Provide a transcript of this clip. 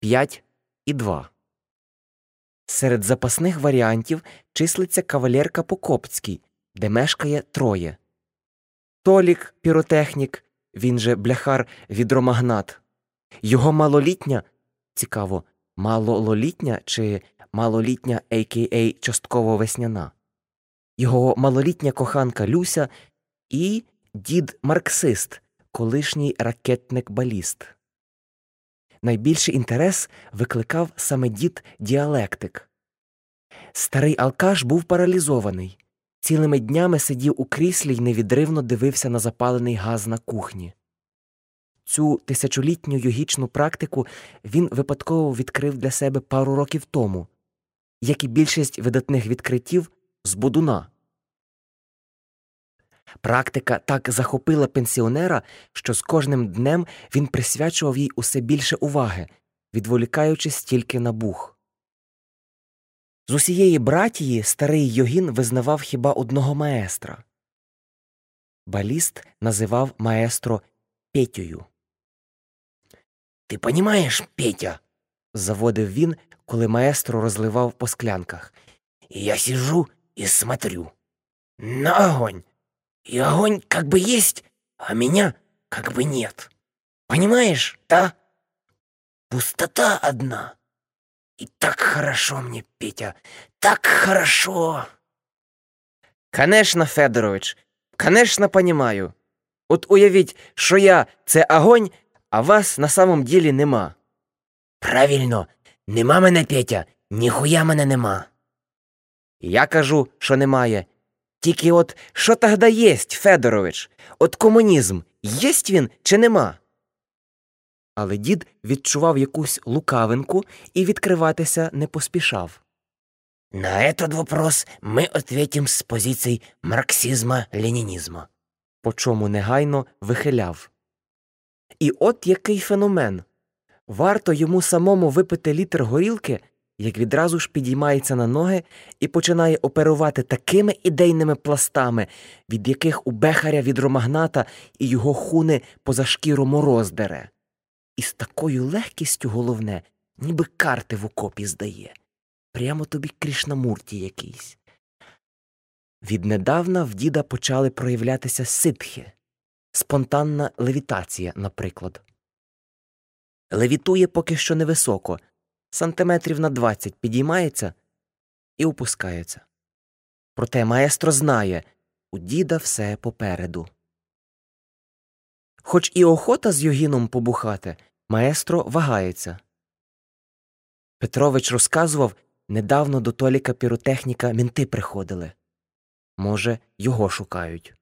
5 і 2. Серед запасних варіантів числиться кавалерка Покопський, де мешкає троє. Толік піротехнік, він же бляхар відромагнат. Його малолітня цікаво, малолітня чи малолітня а.к.а. частково весняна. Його малолітня коханка Люся і дід марксист, колишній ракетник баліст. Найбільший інтерес викликав саме дід діалектик. Старий алкаш був паралізований. Цілими днями сидів у кріслі й невідривно дивився на запалений газ на кухні. Цю тисячолітню йогічну практику він випадково відкрив для себе пару років тому, як і більшість видатних відкриттів з будуна. Практика так захопила пенсіонера, що з кожним днем він присвячував їй усе більше уваги, відволікаючись тільки на бух. З усієї братії старий йогін визнавав хіба одного маестра. Баліст називав маестро Петєю. Ти понімаєш, Петя? заводив він, коли маестро розливав по склянках. Я сижу и смотрю. На огонь. И огонь как бы есть, а меня как бы нет. Понимаешь, да? Пустота одна. И так хорошо мне, Петя, так хорошо. Конечно, Федорович, конечно, понімаю. От уявіть, що я це огонь, а вас на самом ділі нема. Правильно, нема мене, Петя, ніхуя мене нема. Я кажу, що немає. Тільки от що тогда єсть, Федорович? От комунізм, єсть він чи нема? Але дід відчував якусь лукавинку і відкриватися не поспішав. На этот вопрос мы ответим с позиций марксизма-ленинизма. по чому негайно вихиляв. І от який феномен. Варто йому самому випити літр горілки, як відразу ж підіймається на ноги і починає оперувати такими ідейними пластами, від яких у бехаря відромагната і його хуни поза шкіру мороз дере. І з такою легкістю головне, ніби карти в окопі здає. Прямо тобі крішнамурті якийсь. Віднедавна в діда почали проявлятися ситхи, спонтанна левітація, наприклад. Левітує поки що невисоко, сантиметрів на 20 підіймається і опускається. Проте маестро знає у діда все попереду. Хоч і охота з йогіном побухати, маестро вагається. Петрович розказував, недавно до Толіка піротехніка мінти приходили. Може, його шукають.